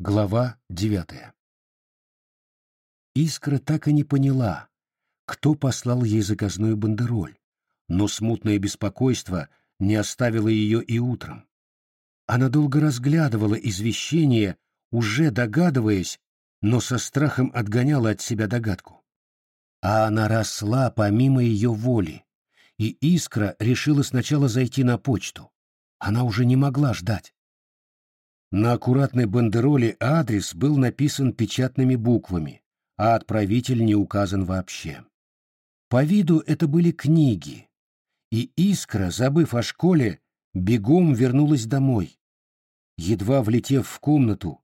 Глава девятая Искра так и не поняла, кто послал ей заказную бандероль, но смутное беспокойство не оставило ее и утром. Она долго разглядывала извещение, уже догадываясь, но со страхом отгоняла от себя догадку. А она росла помимо ее воли, и Искра решила сначала зайти на почту. Она уже не могла ждать. На аккуратной бандероле адрес был написан печатными буквами, а отправитель не указан вообще. По виду это были книги, и Искра, забыв о школе, бегом вернулась домой. Едва влетев в комнату,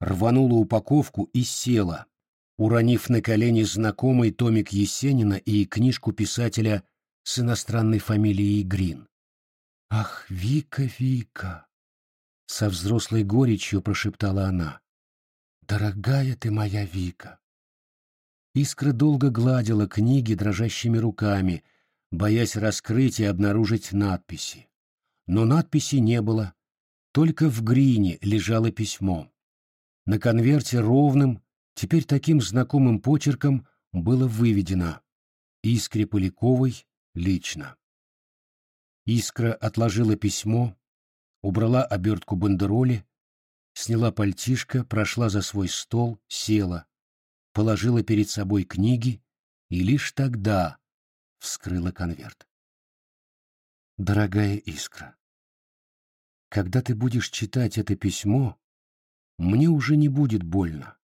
рванула упаковку и села, уронив на колени знакомый томик Есенина и книжку писателя с иностранной фамилией Грин. «Ах, Вика, Вика!» — со взрослой горечью прошептала она. «Дорогая ты моя Вика!» Искра долго гладила книги дрожащими руками, боясь раскрыть и обнаружить надписи. Но надписи не было, только в грине лежало письмо. На конверте ровным, теперь таким знакомым почерком было выведено «Искре Поляковой лично». Искра отложила письмо, убрала обертку бандероли, сняла пальтишко, прошла за свой стол, села, положила перед собой книги и лишь тогда вскрыла конверт. Дорогая Искра, когда ты будешь читать это письмо, мне уже не будет больно,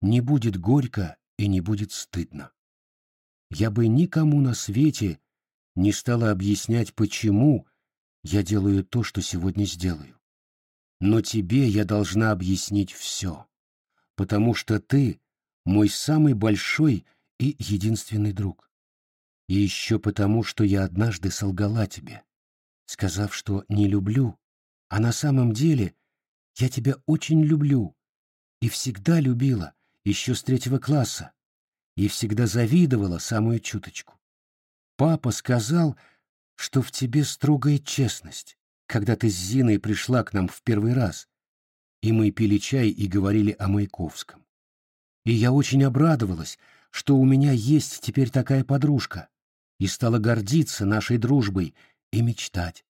не будет горько и не будет стыдно. Я бы никому на свете не стала объяснять, почему я делаю то, что сегодня сделаю. Но тебе я должна объяснить все, потому что ты мой самый большой и единственный друг. И еще потому, что я однажды солгала тебе, сказав, что не люблю, а на самом деле я тебя очень люблю и всегда любила, еще с третьего класса, и всегда завидовала самую чуточку. Папа сказал, что в тебе строгая честность, когда ты с Зиной пришла к нам в первый раз, и мы пили чай и говорили о Маяковском. И я очень обрадовалась, что у меня есть теперь такая подружка, и стала гордиться нашей дружбой и мечтать.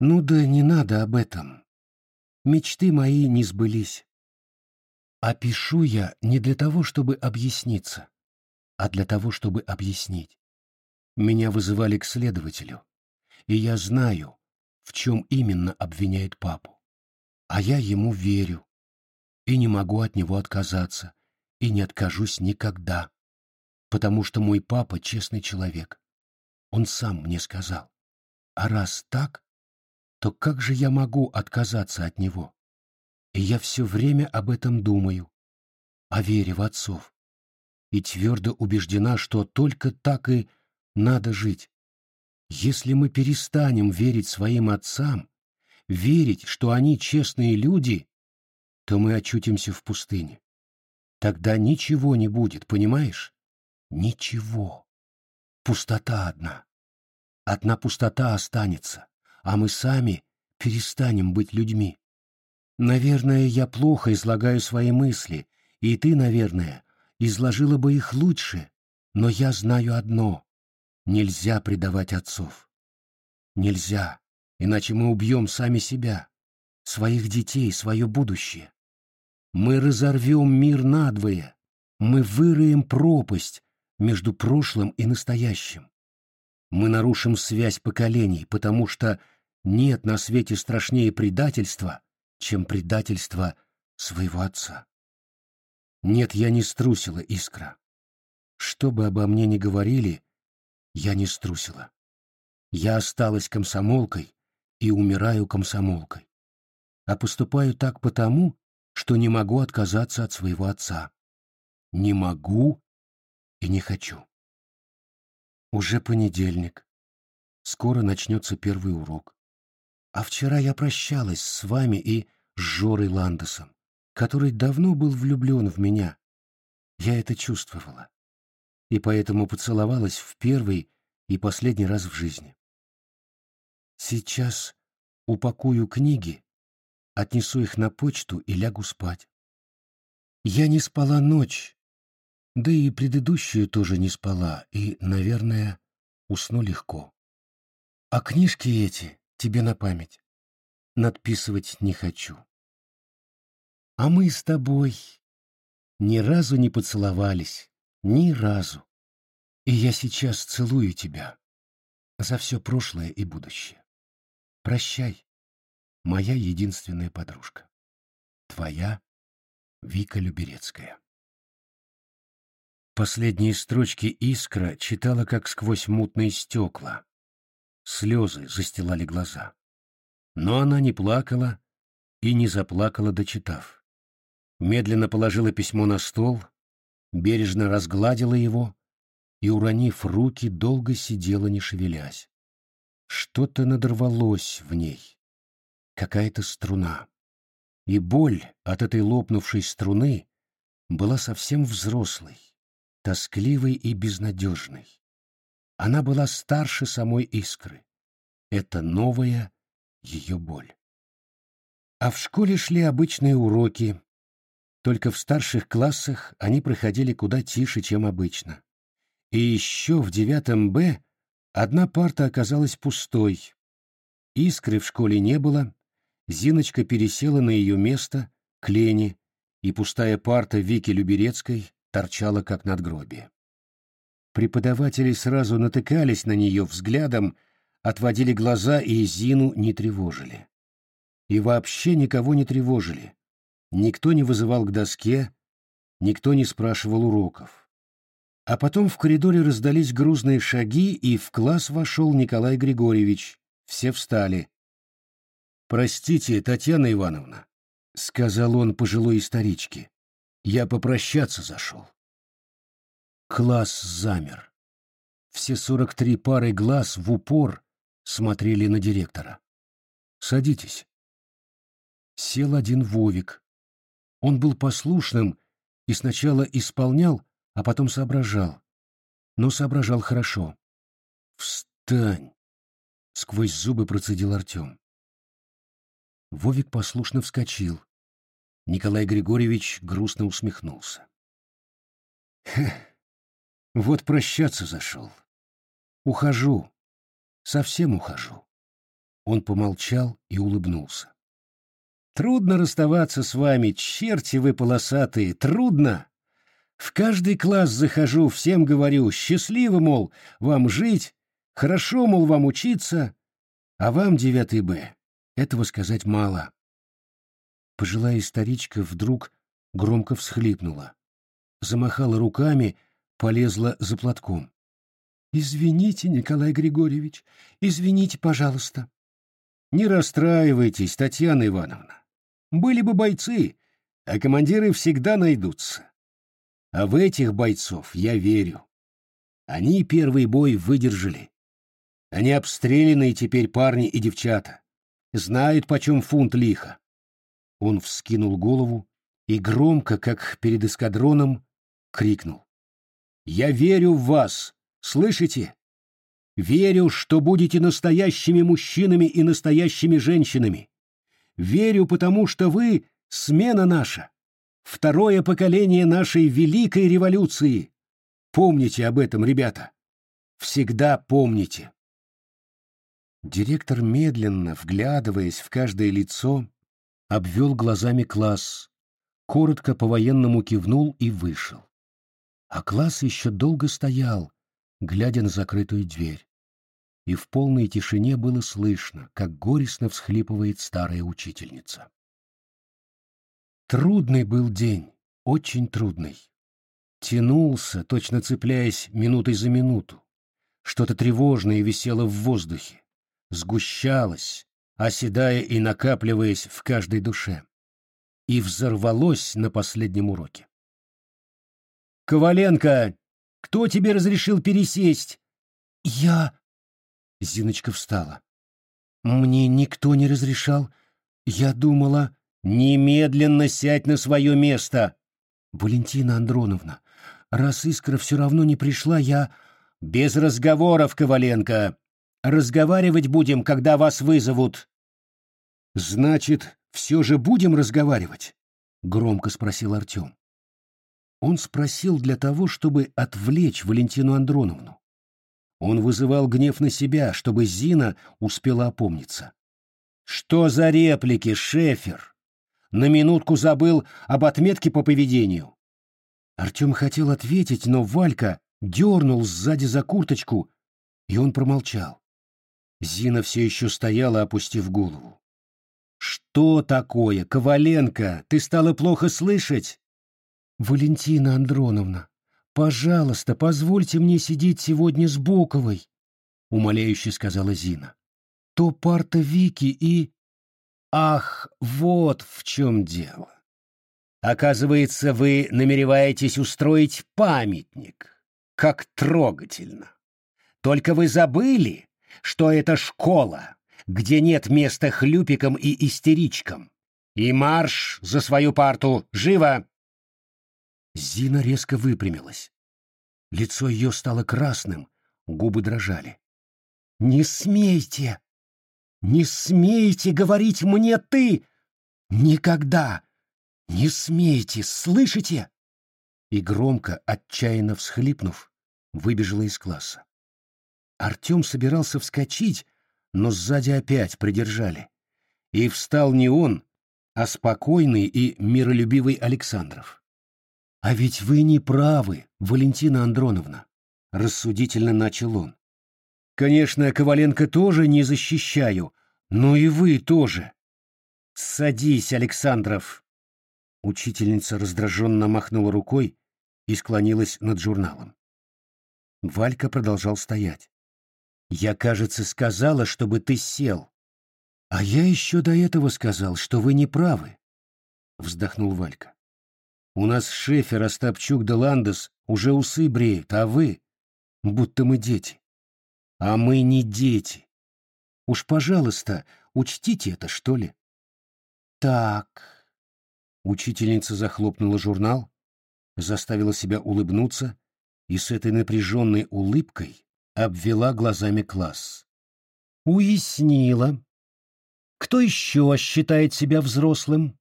Ну да не надо об этом. Мечты мои не сбылись. А пишу я не для того, чтобы объясниться, а для того, чтобы объяснить. Меня вызывали к следователю, и я знаю, в чем именно обвиняет папу. А я ему верю и не могу от него отказаться, и не откажусь никогда, потому что мой папа честный человек. Он сам мне сказал. А раз так, то как же я могу отказаться от него? И я все время об этом думаю, о вере в отцов. И твердо убеждена, что только так и надо жить. Если мы перестанем верить своим отцам, верить, что они честные люди, то мы очутимся в пустыне. Тогда ничего не будет, понимаешь? Ничего. Пустота одна. Одна пустота останется, а мы сами перестанем быть людьми. Наверное, я плохо излагаю свои мысли, и ты, наверное, изложила бы их лучше, но я знаю одно — нельзя предавать отцов. Нельзя, иначе мы убьем сами себя, своих детей, свое будущее. Мы разорвем мир надвое, мы выроем пропасть между прошлым и настоящим. Мы нарушим связь поколений, потому что нет на свете страшнее предательства, чем предательство своего отца. Нет, я не струсила, Искра. Что бы обо мне ни говорили, я не струсила. Я осталась комсомолкой и умираю комсомолкой. А поступаю так потому, что не могу отказаться от своего отца. Не могу и не хочу. Уже понедельник. Скоро начнется первый урок. А вчера я прощалась с вами и с Жорой Ландесом, который давно был влюблен в меня. Я это чувствовала. И поэтому поцеловалась в первый и последний раз в жизни. Сейчас упакую книги отнесу их на почту и лягу спать. Я не спала ночь, да и предыдущую тоже не спала, и, наверное, усну легко. А книжки эти тебе на память надписывать не хочу. А мы с тобой ни разу не поцеловались, ни разу. И я сейчас целую тебя за все прошлое и будущее. Прощай, моя единственная подружка. Твоя Вика Люберецкая. Последние строчки «Искра» читала как сквозь мутные стекла. Слезы застилали глаза. Но она не плакала и не заплакала, дочитав. Медленно положила письмо на стол, бережно разгладила его и, уронив руки, долго сидела, не шевелясь. Что-то надорвалось в ней, какая-то струна. И боль от этой лопнувшей струны была совсем взрослой тоскливой и безнадежной. Она была старше самой искры. Это новая ее боль. А в школе шли обычные уроки, только в старших классах они проходили куда тише, чем обычно. И еще в девятом Б одна парта оказалась пустой. Искры в школе не было, Зиночка пересела на ее место, к Лене, и пустая парта Вики Люберецкой торчала как надгробие. Преподаватели сразу натыкались на нее взглядом, отводили глаза и Зину не тревожили. И вообще никого не тревожили. Никто не вызывал к доске, никто не спрашивал уроков. А потом в коридоре раздались грузные шаги, и в класс вошел Николай Григорьевич. Все встали. «Простите, Татьяна Ивановна», — сказал он пожилой старичке. Я попрощаться зашел. Класс замер. Все сорок три пары глаз в упор смотрели на директора. «Садитесь». Сел один Вовик. Он был послушным и сначала исполнял, а потом соображал. Но соображал хорошо. «Встань!» — сквозь зубы процедил Артем. Вовик послушно вскочил. Николай Григорьевич грустно усмехнулся. вот прощаться зашел. Ухожу. Совсем ухожу. Он помолчал и улыбнулся. Трудно расставаться с вами, черти вы полосатые, трудно. В каждый класс захожу, всем говорю, счастливо, мол, вам жить, хорошо, мол, вам учиться, а вам, девятый Б, этого сказать мало. Пожилая старичка вдруг громко всхлипнула. Замахала руками, полезла за платком. «Извините, Николай Григорьевич, извините, пожалуйста». «Не расстраивайтесь, Татьяна Ивановна. Были бы бойцы, а командиры всегда найдутся. А в этих бойцов я верю. Они первый бой выдержали. Они обстрелянные теперь парни и девчата. Знают, почем фунт лиха. Он вскинул голову и громко, как перед эскадроном, крикнул. «Я верю в вас! Слышите? Верю, что будете настоящими мужчинами и настоящими женщинами. Верю, потому что вы — смена наша, второе поколение нашей великой революции. Помните об этом, ребята. Всегда помните». Директор, медленно вглядываясь в каждое лицо, обвел глазами класс, коротко по-военному кивнул и вышел. А класс еще долго стоял, глядя на закрытую дверь. И в полной тишине было слышно, как горестно всхлипывает старая учительница. Трудный был день, очень трудный. Тянулся, точно цепляясь минутой за минуту. Что-то тревожное висело в воздухе, сгущалось, оседая и накапливаясь в каждой душе, и взорвалось на последнем уроке. «Коваленко, кто тебе разрешил пересесть?» «Я...» Зиночка встала. «Мне никто не разрешал. Я думала...» «Немедленно сядь на свое место!» «Валентина Андроновна, раз Искра все равно не пришла, я...» «Без разговоров, Коваленко! Разговаривать будем, когда вас вызовут. Значит, все же будем разговаривать? Громко спросил Артем. он спросил для того, чтобы отвлечь Валентину Андроновну. Он вызывал гнев на себя, чтобы Зина успела опомниться. «Что за реплики, Шефер? На минутку забыл об отметке по поведению». Артем хотел ответить, но Валька дернул сзади за курточку, и он промолчал. Зина все еще стояла, опустив голову. «Что такое, Коваленко? Ты стала плохо слышать?» «Валентина Андроновна, пожалуйста, позвольте мне сидеть сегодня с Боковой», — умоляюще сказала Зина. «То парта Вики и...» «Ах, вот в чем дело. Оказывается, вы намереваетесь устроить памятник. Как трогательно. Только вы забыли, что это школа, где нет места хлюпикам и истеричкам. И марш за свою парту! Живо!» Зина резко выпрямилась. Лицо ее стало красным, губы дрожали. «Не смейте! Не смейте говорить мне «ты»! Никогда! Не смейте, слышите?» И громко, отчаянно всхлипнув, выбежала из класса. Артем собирался вскочить, но сзади опять придержали. И встал не он, а спокойный и миролюбивый Александров. «А ведь вы не правы, Валентина Андроновна», — рассудительно начал он. «Конечно, Коваленко тоже не защищаю, но и вы тоже». «Садись, Александров!» Учительница раздраженно махнула рукой и склонилась над журналом. Валька продолжал стоять. Я, кажется, сказала, чтобы ты сел. А я еще до этого сказал, что вы не правы. Вздохнул Валька. У нас Шефер, Остапчук да Ландес уже усы бреют, а вы? Будто мы дети. А мы не дети. Уж, пожалуйста, учтите это, что ли. Так. Учительница захлопнула журнал, заставила себя улыбнуться и с этой напряженной улыбкой обвела глазами класс. Уяснила. Кто еще считает себя взрослым?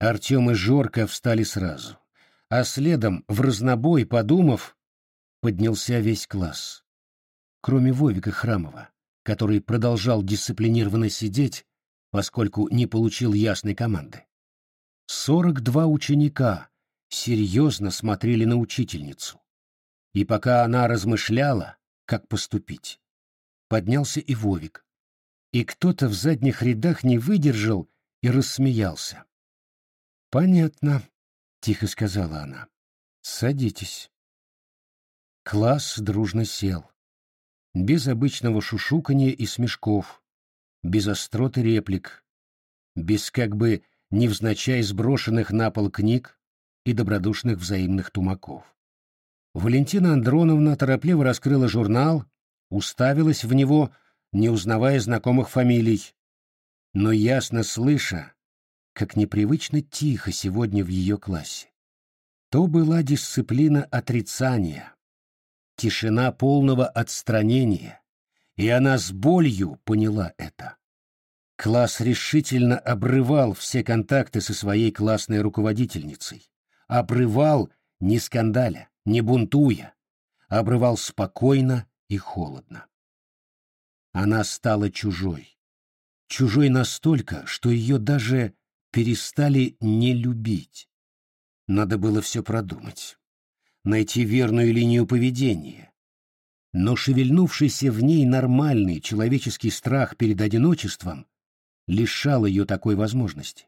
Артем и Жорка встали сразу, а следом, в разнобой подумав, поднялся весь класс. Кроме Вовика Храмова, который продолжал дисциплинированно сидеть, поскольку не получил ясной команды. Сорок два ученика серьезно смотрели на учительницу. И пока она размышляла, как поступить, поднялся и Вовик. И кто-то в задних рядах не выдержал и рассмеялся. «Понятно», — тихо сказала она. «Садитесь». Класс дружно сел. Без обычного шушуканья и смешков, без остроты реплик, без как бы невзначай сброшенных на пол книг и добродушных взаимных тумаков. Валентина Андроновна торопливо раскрыла журнал, уставилась в него, не узнавая знакомых фамилий, но ясно слыша, как непривычно тихо сегодня в ее классе. То была дисциплина отрицания, тишина полного отстранения, и она с болью поняла это. Класс решительно обрывал все контакты со своей классной руководительницей, обрывал не скандаля, не бунтуя, обрывал спокойно и холодно. Она стала чужой. Чужой настолько, что ее даже перестали не любить. Надо было все продумать, найти верную линию поведения. Но шевельнувшийся в ней нормальный человеческий страх перед одиночеством лишал ее такой возможности.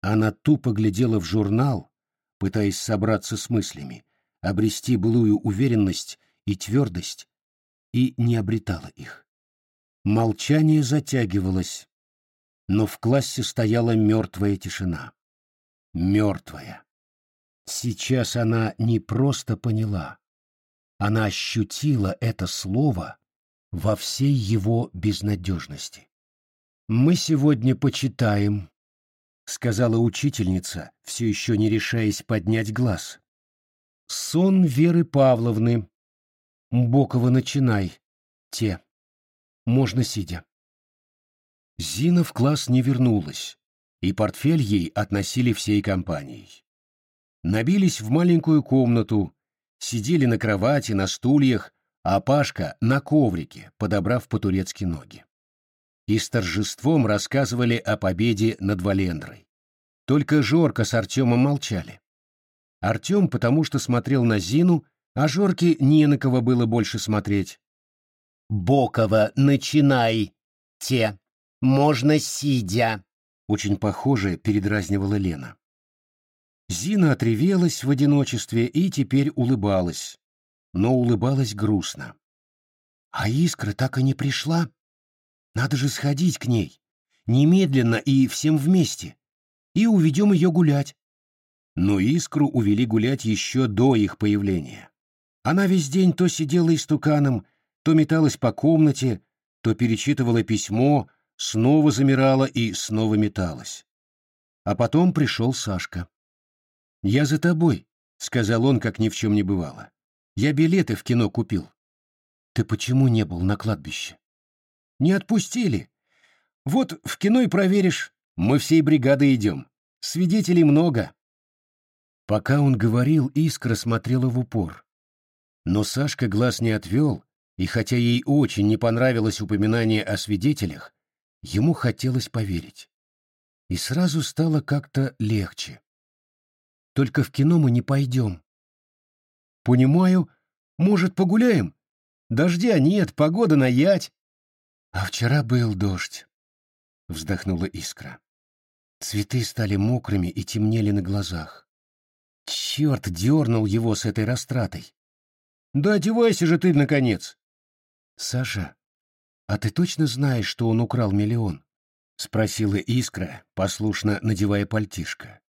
Она тупо глядела в журнал, пытаясь собраться с мыслями, обрести былую уверенность и твердость, и не обретала их. Молчание затягивалось, но в классе стояла мертвая тишина. Мертвая. Сейчас она не просто поняла, она ощутила это слово во всей его безнадежности. «Мы сегодня почитаем», — сказала учительница, все еще не решаясь поднять глаз. Сон Веры Павловны. Бокова начинай. Те. Можно сидя. Зина в класс не вернулась, и портфель ей относили всей компанией. Набились в маленькую комнату, сидели на кровати, на стульях, а Пашка на коврике, подобрав по-турецки ноги. И с торжеством рассказывали о победе над Валендрой. Только Жорка с Артемом молчали. Артем потому что смотрел на Зину, а Жорке не на кого было больше смотреть. «Бокова, начинай! Те! Можно сидя!» Очень похоже передразнивала Лена. Зина отревелась в одиночестве и теперь улыбалась, но улыбалась грустно. А искра так и не пришла. Надо же сходить к ней, немедленно и всем вместе, и уведем ее гулять. Но искру увели гулять еще до их появления. Она весь день то сидела истуканом, то металась по комнате, то перечитывала письмо, снова замирала и снова металась. А потом пришел Сашка. «Я за тобой», — сказал он, как ни в чем не бывало. «Я билеты в кино купил». «Ты почему не был на кладбище?» «Не отпустили. Вот в кино и проверишь. Мы всей бригадой идем. Свидетелей много». Пока он говорил, Искра смотрела в упор. Но Сашка глаз не отвел, и хотя ей очень не понравилось упоминание о свидетелях, ему хотелось поверить. И сразу стало как-то легче. Только в кино мы не пойдем. Понимаю. Может, погуляем? Дождя нет, погода на ять. А вчера был дождь, — вздохнула Искра. Цветы стали мокрыми и темнели на глазах. Черт дернул его с этой растратой. Да одевайся же ты, наконец. Саша, а ты точно знаешь, что он украл миллион? — спросила Искра, послушно надевая пальтишко.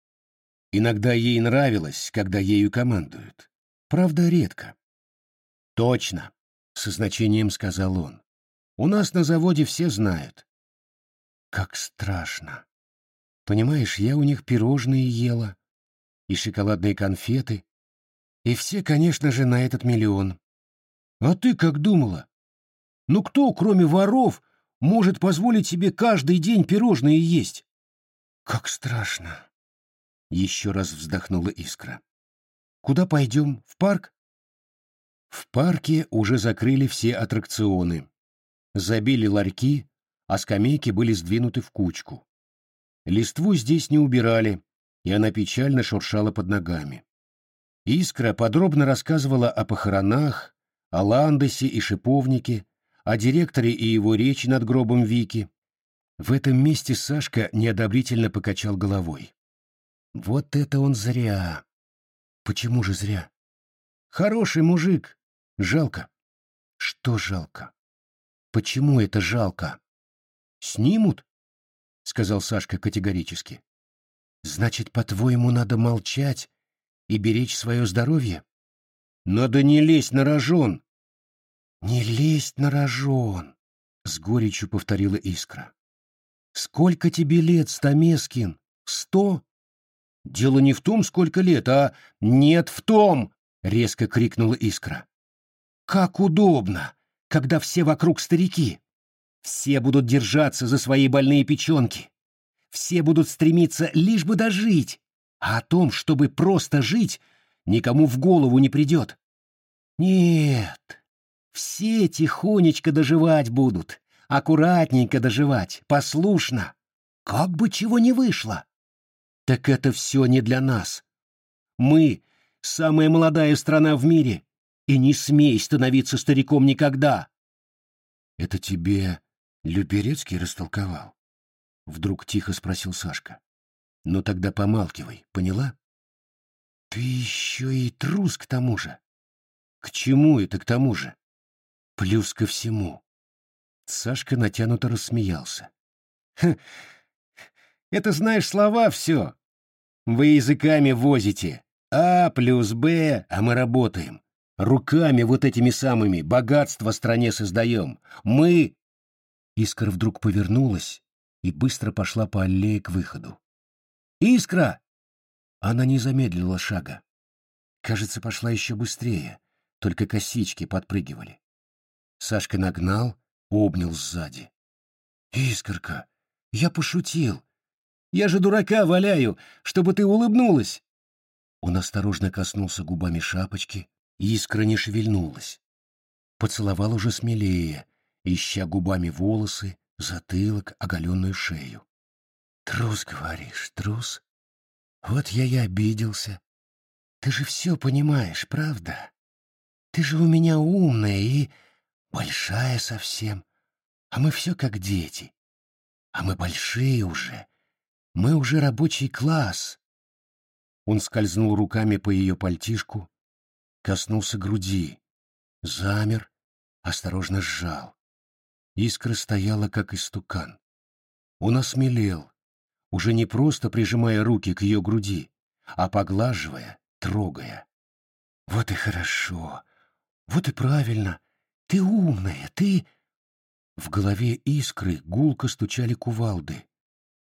Иногда ей нравилось, когда ею командуют. Правда, редко. «Точно», — со значением сказал он. «У нас на заводе все знают». «Как страшно. Понимаешь, я у них пирожные ела и шоколадные конфеты, и все, конечно же, на этот миллион. А ты как думала? Ну кто, кроме воров, может позволить себе каждый день пирожные есть? Как страшно. Еще раз вздохнула Искра. Куда пойдем? В парк? В парке уже закрыли все аттракционы. Забили ларьки, а скамейки были сдвинуты в кучку. Листву здесь не убирали, и она печально шуршала под ногами. Искра подробно рассказывала о похоронах, о Ландесе и Шиповнике, о директоре и его речи над гробом Вики. В этом месте Сашка неодобрительно покачал головой. Вот это он зря. Почему же зря? Хороший мужик. Жалко. Что жалко? Почему это жалко? Снимут? Сказал Сашка категорически. Значит, по-твоему, надо молчать и беречь свое здоровье? Надо не лезть на рожон. Не лезть на рожон, с горечью повторила Искра. Сколько тебе лет, Стамескин? Сто? Дело не в том, сколько лет, а нет в том, резко крикнула Искра. Как удобно, когда все вокруг старики. Все будут держаться за свои больные печенки. Все будут стремиться лишь бы дожить, а о том, чтобы просто жить, никому в голову не придет. Нет, все тихонечко доживать будут, аккуратненько доживать, послушно. Как бы чего не вышло. Так это все не для нас. Мы — самая молодая страна в мире, и не смей становиться стариком никогда. Это тебе Люберецкий растолковал? Вдруг тихо спросил Сашка. Ну тогда помалкивай, поняла? Ты еще и трус к тому же. К чему это к тому же? Плюс ко всему. Сашка натянуто рассмеялся. Это, знаешь, слова все. Вы языками возите. А плюс Б, а мы работаем. Руками вот этими самыми богатство стране создаем. Мы...» Искра вдруг повернулась и быстро пошла по аллее к выходу. «Искра!» Она не замедлила шага. Кажется, пошла еще быстрее, только косички подпрыгивали. Сашка нагнал, обнял сзади. «Искорка, я пошутил. Я же дурака валяю, чтобы ты улыбнулась. Он осторожно коснулся губами шапочки, искра не шевельнулась. Поцеловал уже смелее, ища губами волосы, затылок, оголенную шею. «Трус, говоришь, трус? Вот я и обиделся. Ты же все понимаешь, правда? Ты же у меня умная и большая совсем, а мы все как дети. А мы большие уже, мы уже рабочий класс». Он скользнул руками по ее пальтишку, коснулся груди, замер, осторожно сжал. Искра стояла, как истукан. Он осмелел, уже не просто прижимая руки к ее груди, а поглаживая, трогая. «Вот и хорошо, вот и правильно. Ты умная, ты...» В голове искры гулко стучали кувалды.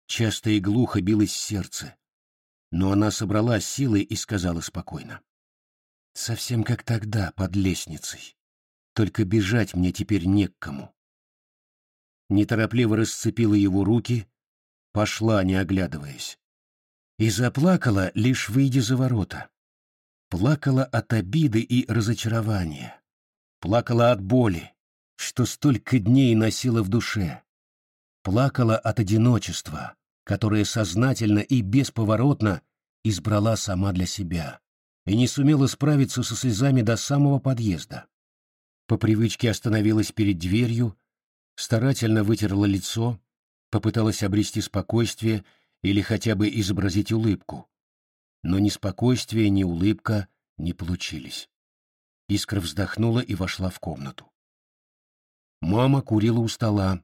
Часто и глухо билось сердце. Но она собрала силы и сказала спокойно. «Совсем как тогда, под лестницей. Только бежать мне теперь не к кому». Неторопливо расцепила его руки, пошла, не оглядываясь. И заплакала, лишь выйдя за ворота. Плакала от обиды и разочарования. Плакала от боли, что столько дней носила в душе. Плакала от одиночества, которое сознательно и бесповоротно избрала сама для себя, и не сумела справиться со слезами до самого подъезда. По привычке остановилась перед дверью, старательно вытерла лицо, попыталась обрести спокойствие или хотя бы изобразить улыбку. Но ни спокойствие, ни улыбка не получились. Искра вздохнула и вошла в комнату. Мама курила у стола.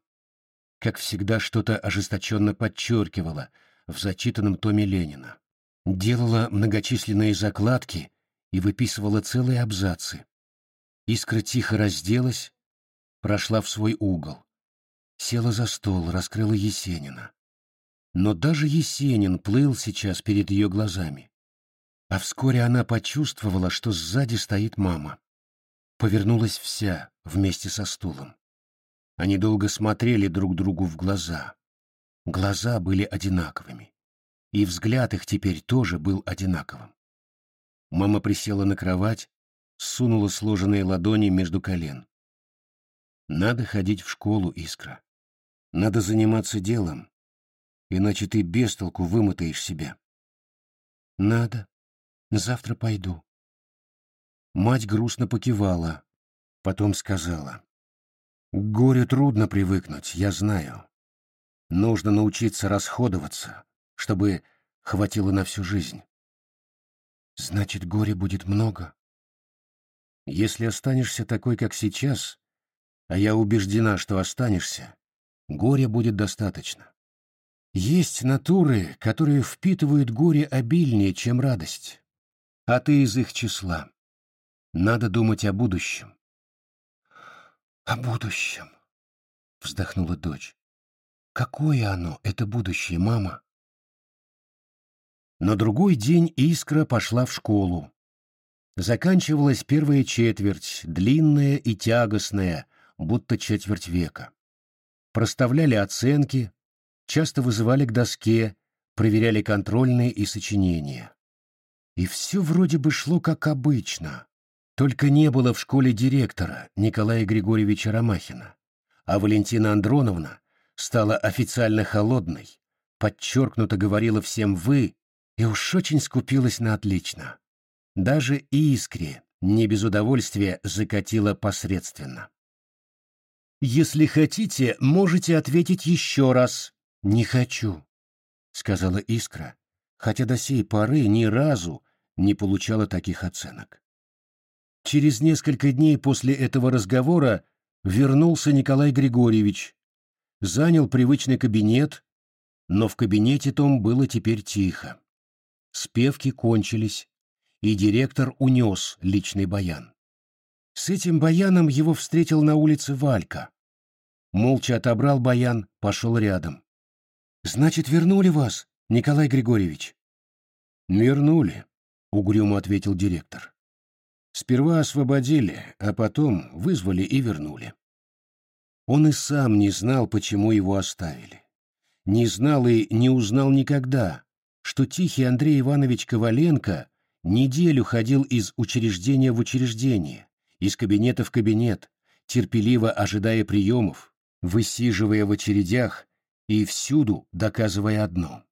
Как всегда, что-то ожесточенно подчеркивала в зачитанном томе Ленина. Делала многочисленные закладки и выписывала целые абзацы. Искра тихо разделась, прошла в свой угол. Села за стол, раскрыла Есенина. Но даже Есенин плыл сейчас перед ее глазами. А вскоре она почувствовала, что сзади стоит мама. Повернулась вся, вместе со стулом. Они долго смотрели друг другу в глаза. Глаза были одинаковыми. И взгляд их теперь тоже был одинаковым. Мама присела на кровать, сунула сложенные ладони между колен. Надо ходить в школу, Искра. Надо заниматься делом, иначе ты без толку вымотаешь себя. Надо. Завтра пойду. Мать грустно покивала, потом сказала. К горю трудно привыкнуть, я знаю. Нужно научиться расходоваться, чтобы хватило на всю жизнь. Значит, горя будет много? Если останешься такой, как сейчас, а я убеждена, что останешься, горя будет достаточно. Есть натуры, которые впитывают горе обильнее, чем радость. А ты из их числа. Надо думать о будущем. О будущем, вздохнула дочь. Какое оно, это будущее, мама? На другой день Искра пошла в школу. Заканчивалась первая четверть, длинная и тягостная, будто четверть века проставляли оценки, часто вызывали к доске, проверяли контрольные и сочинения. И все вроде бы шло как обычно, только не было в школе директора Николая Григорьевича Ромахина, а Валентина Андроновна стала официально холодной, подчеркнуто говорила всем «вы» и уж очень скупилась на отлично. Даже Искре не без удовольствия закатила посредственно. Если хотите, можете ответить еще раз. Не хочу, сказала Искра, хотя до сей поры ни разу не получала таких оценок. Через несколько дней после этого разговора вернулся Николай Григорьевич, занял привычный кабинет, но в кабинете том было теперь тихо. Спевки кончились, и директор унес личный баян. С этим баяном его встретил на улице Валька. Молча отобрал баян, пошел рядом. «Значит, вернули вас, Николай Григорьевич?» «Вернули», — угрюмо ответил директор. «Сперва освободили, а потом вызвали и вернули». Он и сам не знал, почему его оставили. Не знал и не узнал никогда, что тихий Андрей Иванович Коваленко Неделю ходил из учреждения в учреждение, из кабинета в кабинет, терпеливо ожидая приемов, высиживая в очередях и всюду доказывая одно.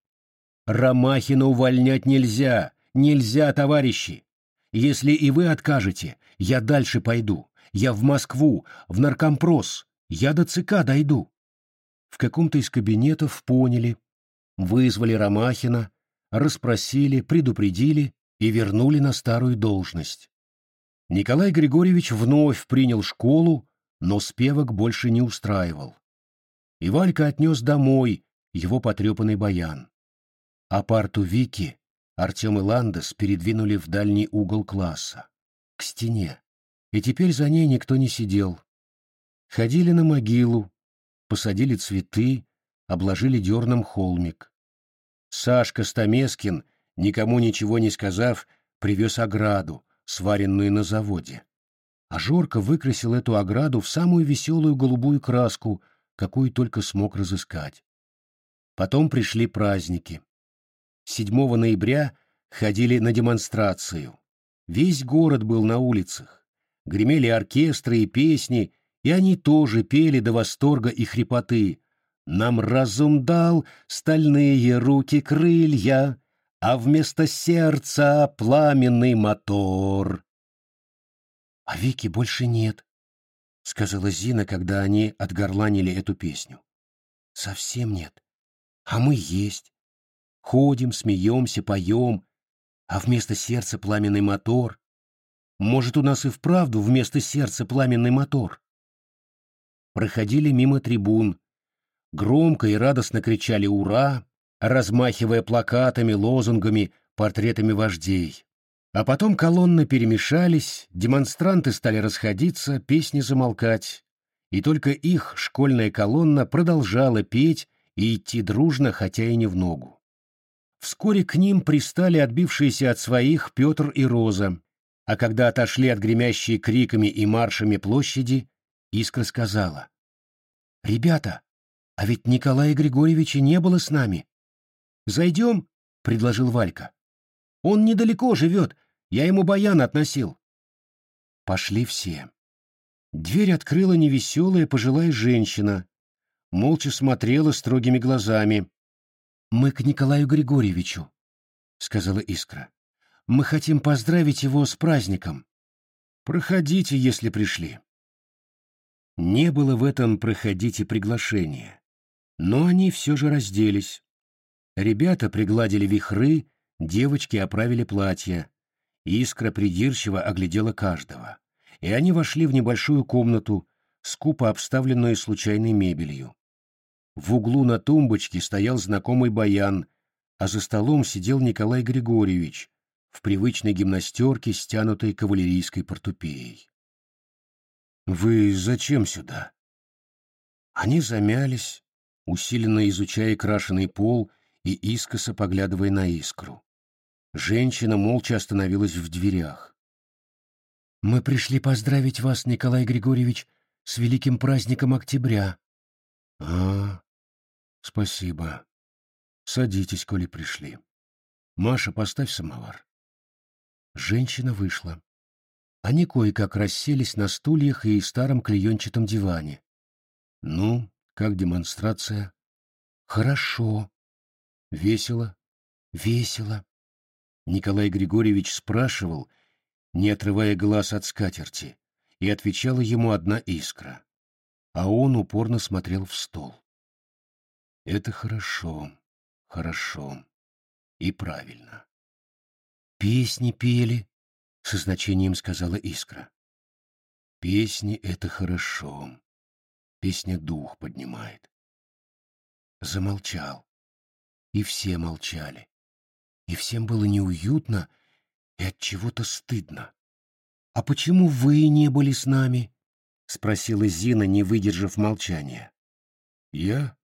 «Ромахина увольнять нельзя! Нельзя, товарищи! Если и вы откажете, я дальше пойду. Я в Москву, в наркомпрос. Я до ЦК дойду». В каком-то из кабинетов поняли, вызвали Ромахина, расспросили, предупредили и вернули на старую должность. Николай Григорьевич вновь принял школу, но спевок больше не устраивал. И Валька отнес домой его потрепанный баян. А парту Вики Артем и Ландес передвинули в дальний угол класса, к стене, и теперь за ней никто не сидел. Ходили на могилу, посадили цветы, обложили дерном холмик. Сашка Стамескин, никому ничего не сказав, привез ограду, сваренную на заводе. А Жорка выкрасил эту ограду в самую веселую голубую краску, какую только смог разыскать. Потом пришли праздники. 7 ноября ходили на демонстрацию. Весь город был на улицах. Гремели оркестры и песни, и они тоже пели до восторга и хрипоты. «Нам разум дал стальные руки крылья, а вместо сердца пламенный мотор». «А Вики больше нет», — сказала Зина, когда они отгорланили эту песню. «Совсем нет. А мы есть. Ходим, смеемся, поем, а вместо сердца пламенный мотор. Может, у нас и вправду вместо сердца пламенный мотор?» Проходили мимо трибун. Громко и радостно кричали «Ура!», размахивая плакатами, лозунгами, портретами вождей. А потом колонны перемешались, демонстранты стали расходиться, песни замолкать, и только их школьная колонна продолжала петь и идти дружно, хотя и не в ногу. Вскоре к ним пристали отбившиеся от своих Петр и Роза, а когда отошли от гремящей криками и маршами площади, Искра сказала, «Ребята, а ведь Николая Григорьевича не было с нами. «Зайдем?» — предложил Валька. «Он недалеко живет, я ему баян относил». Пошли все. Дверь открыла невеселая пожилая женщина. Молча смотрела строгими глазами. «Мы к Николаю Григорьевичу», — сказала Искра. «Мы хотим поздравить его с праздником. Проходите, если пришли». Не было в этом «проходите» приглашения, но они все же разделись. Ребята пригладили вихры, девочки оправили платья. Искра придирчиво оглядела каждого. И они вошли в небольшую комнату, скупо обставленную случайной мебелью. В углу на тумбочке стоял знакомый баян, а за столом сидел Николай Григорьевич в привычной гимнастерке, стянутой кавалерийской портупеей. «Вы зачем сюда?» Они замялись, усиленно изучая крашеный пол и искоса поглядывая на искру. Женщина молча остановилась в дверях. «Мы пришли поздравить вас, Николай Григорьевич, с великим праздником октября». «А, спасибо. Садитесь, коли пришли. Маша, поставь самовар». Женщина вышла. Они кое-как расселись на стульях и старом клеенчатом диване. «Ну, как демонстрация?» «Хорошо», Весело? Весело. Николай Григорьевич спрашивал, не отрывая глаз от скатерти, и отвечала ему одна искра. А он упорно смотрел в стол. Это хорошо, хорошо и правильно. Песни пели, со значением сказала искра. Песни — это хорошо. Песня дух поднимает. Замолчал и все молчали. И всем было неуютно и от чего-то стыдно. «А почему вы не были с нами?» — спросила Зина, не выдержав молчания. «Я?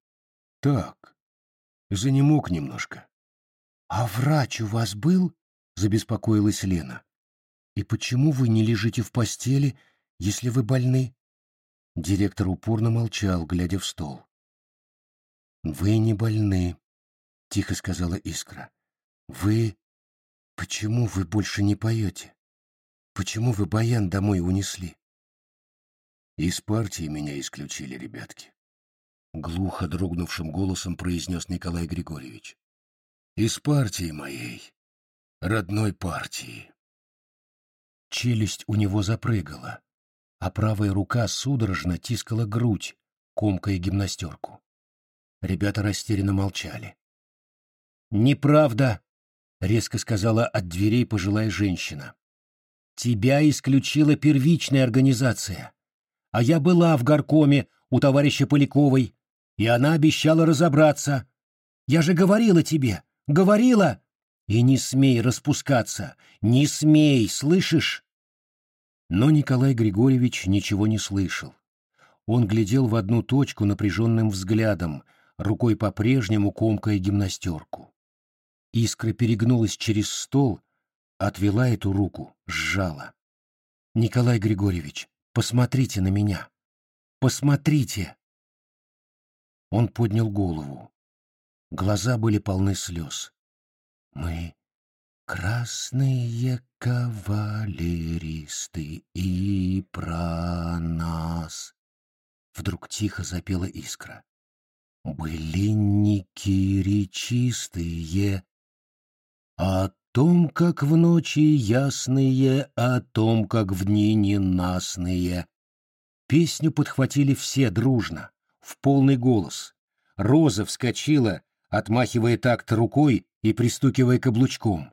Так. Занемог немножко». «А врач у вас был?» — забеспокоилась Лена. «И почему вы не лежите в постели, если вы больны?» Директор упорно молчал, глядя в стол. «Вы не больны», — тихо сказала Искра. «Вы Почему вы больше не поете? Почему вы баян домой унесли? Из партии меня исключили, ребятки. Глухо дрогнувшим голосом произнес Николай Григорьевич. Из партии моей, родной партии. Челюсть у него запрыгала, а правая рука судорожно тискала грудь, комкая гимнастерку. Ребята растерянно молчали. «Неправда!» — резко сказала от дверей пожилая женщина. «Тебя исключила первичная организация. А я была в горкоме у товарища Поляковой, и она обещала разобраться. Я же говорила тебе, говорила! И не смей распускаться, не смей, слышишь?» Но Николай Григорьевич ничего не слышал. Он глядел в одну точку напряженным взглядом, рукой по-прежнему комкая гимнастерку. Искра перегнулась через стол, отвела эту руку, сжала. «Николай Григорьевич, посмотрите на меня! Посмотрите!» Он поднял голову. Глаза были полны слез. «Мы красные кавалеристы и про нас!» Вдруг тихо запела искра. «Былинники речистые, о том, как в ночи ясные, о том, как в дни ненастные. Песню подхватили все дружно, в полный голос. Роза вскочила, отмахивая такт рукой и пристукивая каблучком.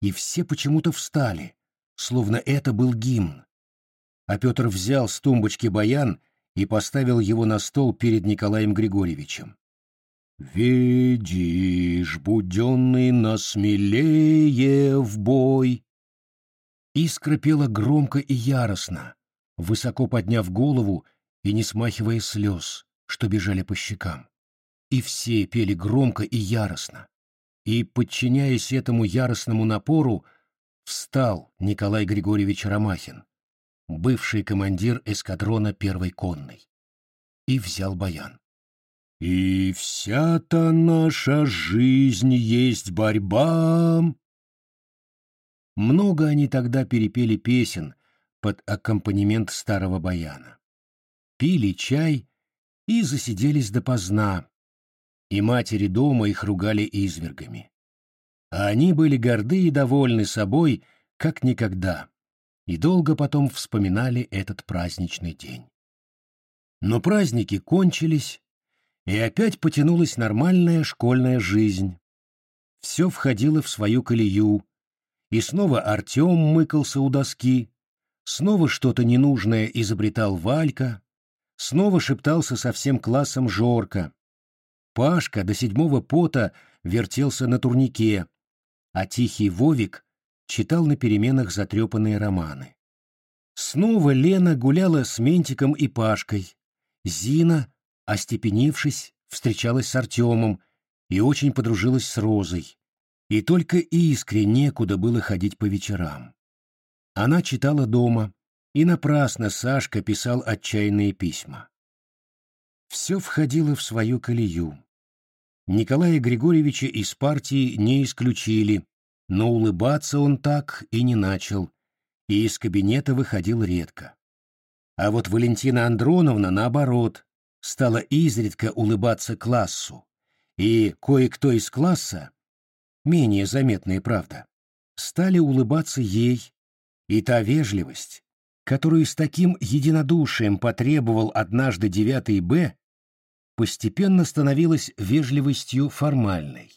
И все почему-то встали, словно это был гимн. А Петр взял с тумбочки баян и поставил его на стол перед Николаем Григорьевичем. «Ведишь, буденный нас смелее в бой!» Искра пела громко и яростно, высоко подняв голову и не смахивая слез, что бежали по щекам. И все пели громко и яростно. И, подчиняясь этому яростному напору, встал Николай Григорьевич Ромахин, бывший командир эскадрона первой конной, и взял баян. И вся-то наша жизнь есть борьба. Много они тогда перепели песен под аккомпанемент старого баяна. Пили чай и засиделись допоздна, и матери дома их ругали извергами. А они были горды и довольны собой, как никогда, и долго потом вспоминали этот праздничный день. Но праздники кончились, и опять потянулась нормальная школьная жизнь. Все входило в свою колею, и снова Артем мыкался у доски, снова что-то ненужное изобретал Валька, снова шептался со всем классом Жорка. Пашка до седьмого пота вертелся на турнике, а тихий Вовик читал на переменах затрепанные романы. Снова Лена гуляла с Ментиком и Пашкой. Зина остепенившись, встречалась с Артемом и очень подружилась с Розой. И только Искре некуда было ходить по вечерам. Она читала дома, и напрасно Сашка писал отчаянные письма. Все входило в свою колею. Николая Григорьевича из партии не исключили, но улыбаться он так и не начал, и из кабинета выходил редко. А вот Валентина Андроновна, наоборот, стала изредка улыбаться классу, и кое-кто из класса, менее заметные, правда, стали улыбаться ей, и та вежливость, которую с таким единодушием потребовал однажды девятый Б, постепенно становилась вежливостью формальной.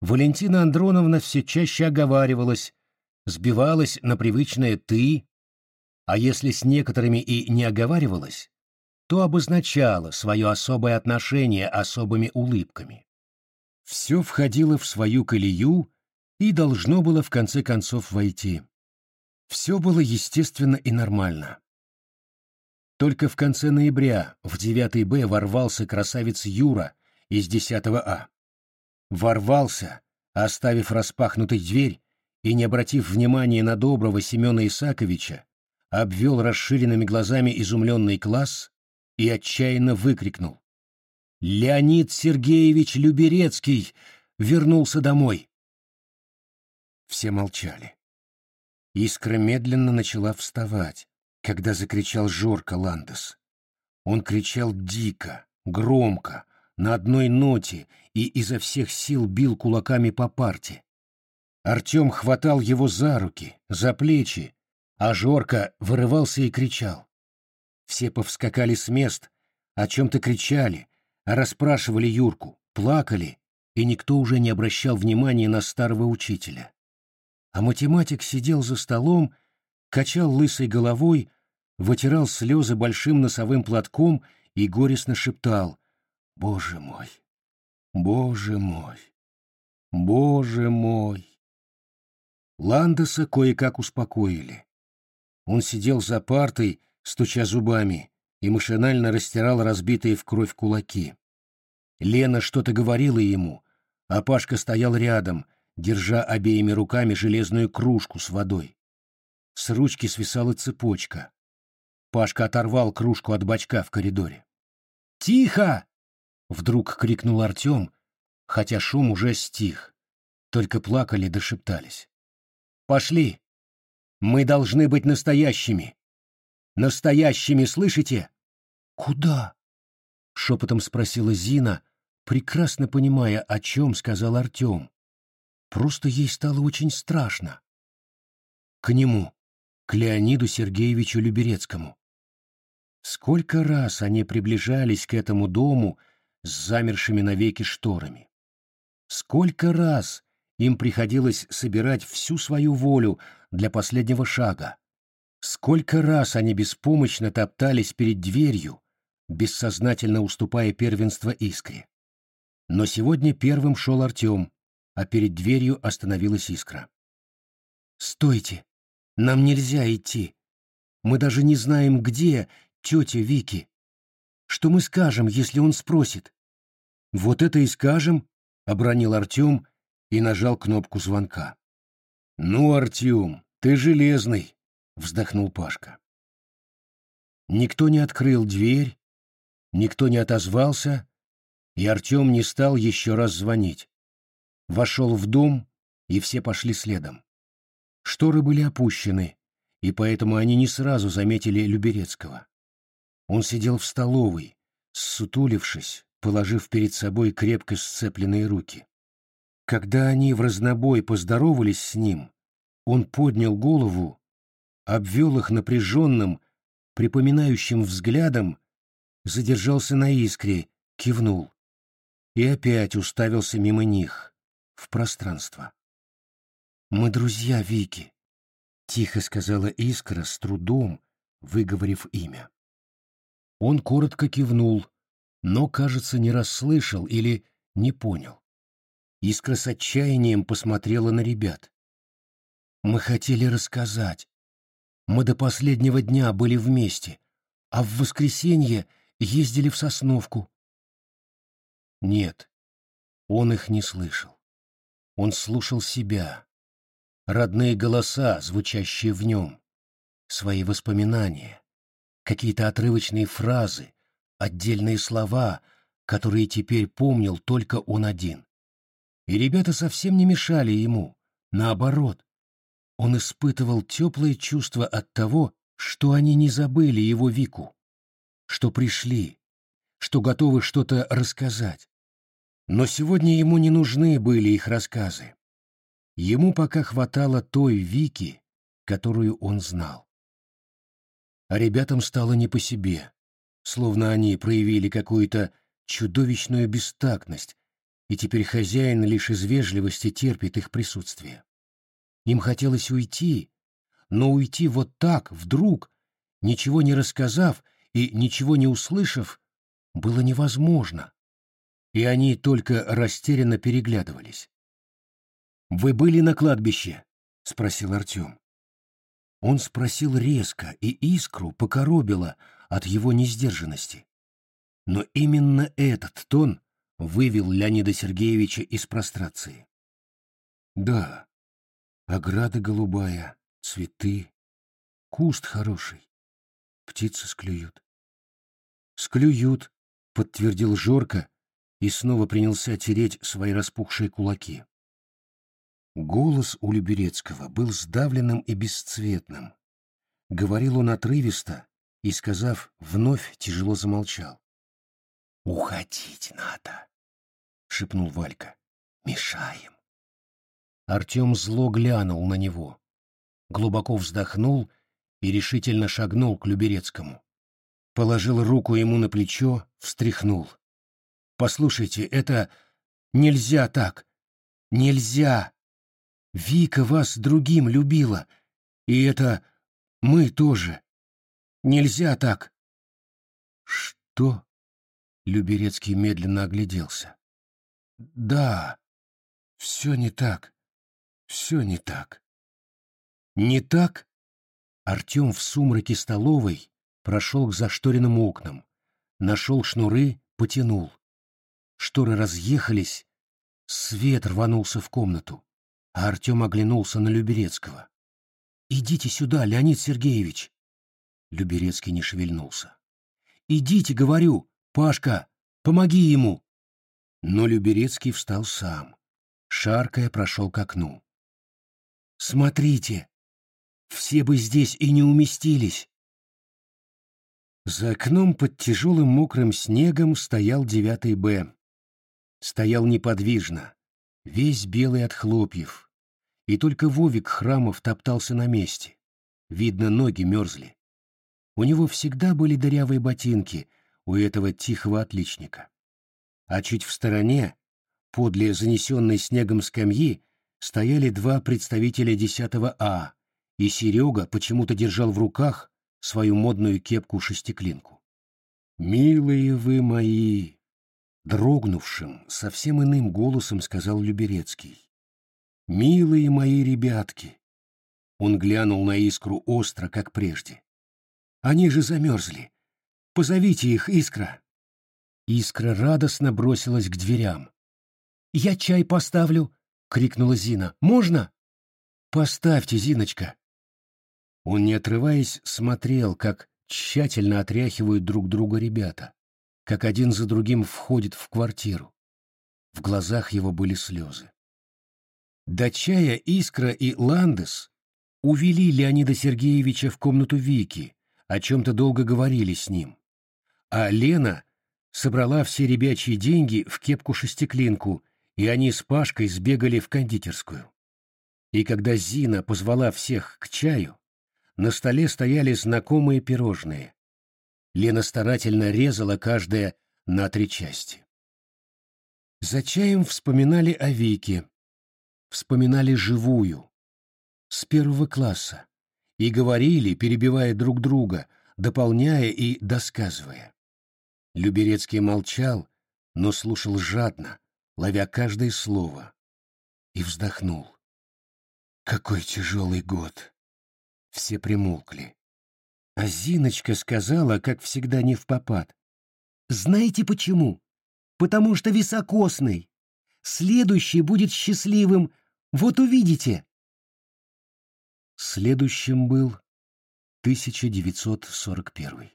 Валентина Андроновна все чаще оговаривалась, сбивалась на привычное «ты», а если с некоторыми и не оговаривалась, то обозначало свое особое отношение особыми улыбками. Все входило в свою колею и должно было в конце концов войти. Все было естественно и нормально. Только в конце ноября в 9 Б ворвался красавец Юра из 10 А. Ворвался, оставив распахнутой дверь и не обратив внимания на доброго Семена Исаковича, обвел расширенными глазами изумленный класс, и отчаянно выкрикнул. «Леонид Сергеевич Люберецкий вернулся домой!» Все молчали. Искра медленно начала вставать, когда закричал Жорка Ландес. Он кричал дико, громко, на одной ноте и изо всех сил бил кулаками по парте. Артем хватал его за руки, за плечи, а Жорка вырывался и кричал. Все повскакали с мест, о чем-то кричали, расспрашивали Юрку, плакали, и никто уже не обращал внимания на старого учителя. А математик сидел за столом, качал лысой головой, вытирал слезы большим носовым платком и горестно шептал «Боже мой! Боже мой! Боже мой!» Ландеса кое-как успокоили. Он сидел за партой, стуча зубами, и машинально растирал разбитые в кровь кулаки. Лена что-то говорила ему, а Пашка стоял рядом, держа обеими руками железную кружку с водой. С ручки свисала цепочка. Пашка оторвал кружку от бачка в коридоре. «Тихо!» — вдруг крикнул Артем, хотя шум уже стих. Только плакали да шептались. «Пошли! Мы должны быть настоящими! Настоящими, слышите?» «Куда?» — шепотом спросила Зина, прекрасно понимая, о чем сказал Артем. Просто ей стало очень страшно. К нему, к Леониду Сергеевичу Люберецкому. Сколько раз они приближались к этому дому с замершими навеки шторами. Сколько раз им приходилось собирать всю свою волю для последнего шага. Сколько раз они беспомощно топтались перед дверью, бессознательно уступая первенство искре. Но сегодня первым шел Артем, а перед дверью остановилась искра. «Стойте! Нам нельзя идти! Мы даже не знаем, где тетя Вики. Что мы скажем, если он спросит?» «Вот это и скажем!» — обронил Артем и нажал кнопку звонка. «Ну, Артем, ты железный!» — вздохнул Пашка. Никто не открыл дверь, никто не отозвался, и Артем не стал еще раз звонить. Вошел в дом, и все пошли следом. Шторы были опущены, и поэтому они не сразу заметили Люберецкого. Он сидел в столовой, ссутулившись, положив перед собой крепко сцепленные руки. Когда они в разнобой поздоровались с ним, он поднял голову, обвел их напряженным, припоминающим взглядом, задержался на искре, кивнул и опять уставился мимо них, в пространство. «Мы друзья Вики», — тихо сказала Искра с трудом, выговорив имя. Он коротко кивнул, но, кажется, не расслышал или не понял. Искра с отчаянием посмотрела на ребят. «Мы хотели рассказать. Мы до последнего дня были вместе, а в воскресенье ездили в Сосновку. Нет, он их не слышал. Он слушал себя, родные голоса, звучащие в нем, свои воспоминания, какие-то отрывочные фразы, отдельные слова, которые теперь помнил только он один. И ребята совсем не мешали ему, наоборот. Он испытывал теплое чувство от того, что они не забыли его Вику, что пришли, что готовы что-то рассказать, но сегодня ему не нужны были их рассказы. Ему пока хватало той Вики, которую он знал. А ребятам стало не по себе, словно они проявили какую-то чудовищную бестактность, и теперь хозяин лишь из вежливости терпит их присутствие. Им хотелось уйти, но уйти вот так, вдруг, ничего не рассказав и ничего не услышав, было невозможно и они только растерянно переглядывались. «Вы были на кладбище?» — спросил Артем. Он спросил резко, и искру покоробило от его несдержанности. Но именно этот тон вывел Леонида Сергеевича из прострации. «Да, ограда голубая, цветы, куст хороший, птицы склюют». «Склюют», — подтвердил Жорка, и снова принялся тереть свои распухшие кулаки. Голос у Люберецкого был сдавленным и бесцветным. Говорил он отрывисто и, сказав, вновь тяжело замолчал. «Уходить надо», — шепнул Валька. «Мешаем». Артем зло глянул на него, глубоко вздохнул и решительно шагнул к Люберецкому. Положил руку ему на плечо, встряхнул. «Послушайте, это... нельзя так! Нельзя! Вика вас другим любила, и это... мы тоже. Нельзя так!» «Что?» — Люберецкий медленно огляделся. «Да, все не так. Все не так». «Не так?» Артем в сумраке столовой прошел к зашторенным окнам, нашел шнуры, потянул. Шторы разъехались, свет рванулся в комнату, а Артем оглянулся на Люберецкого. «Идите сюда, Леонид Сергеевич!» Люберецкий не шевельнулся. «Идите, говорю! Пашка, помоги ему!» Но Люберецкий встал сам. Шаркая прошел к окну. «Смотрите! Все бы здесь и не уместились!» За окном под тяжелым мокрым снегом стоял девятый Б. Стоял неподвижно, весь белый от хлопьев. И только Вовик Храмов топтался на месте. Видно, ноги мерзли. У него всегда были дырявые ботинки, у этого тихого отличника. А чуть в стороне, подле занесенной снегом скамьи, стояли два представителя десятого А, и Серега почему-то держал в руках свою модную кепку-шестиклинку. «Милые вы мои!» — дрогнувшим, совсем иным голосом сказал Люберецкий. «Милые мои ребятки!» Он глянул на искру остро, как прежде. «Они же замерзли! Позовите их, Искра!» Искра радостно бросилась к дверям. «Я чай поставлю!» — крикнула Зина. «Можно?» «Поставьте, Зиночка!» Он, не отрываясь, смотрел, как тщательно отряхивают друг друга ребята, как один за другим входит в квартиру. В глазах его были слезы. До чая Искра и Ландес увели Леонида Сергеевича в комнату Вики, о чем-то долго говорили с ним. А Лена собрала все ребячьи деньги в кепку-шестиклинку, и они с Пашкой сбегали в кондитерскую. И когда Зина позвала всех к чаю, на столе стояли знакомые пирожные. Лена старательно резала каждое на три части. За чаем вспоминали о Вике, вспоминали живую, с первого класса, и говорили, перебивая друг друга, дополняя и досказывая. Люберецкий молчал, но слушал жадно, ловя каждое слово, и вздохнул. Какой тяжелый год! Все примолкли. А Зиночка сказала, как всегда не в попад. «Знаете почему? Потому что високосный. Следующий будет счастливым. Вот увидите!» Следующим был 1941.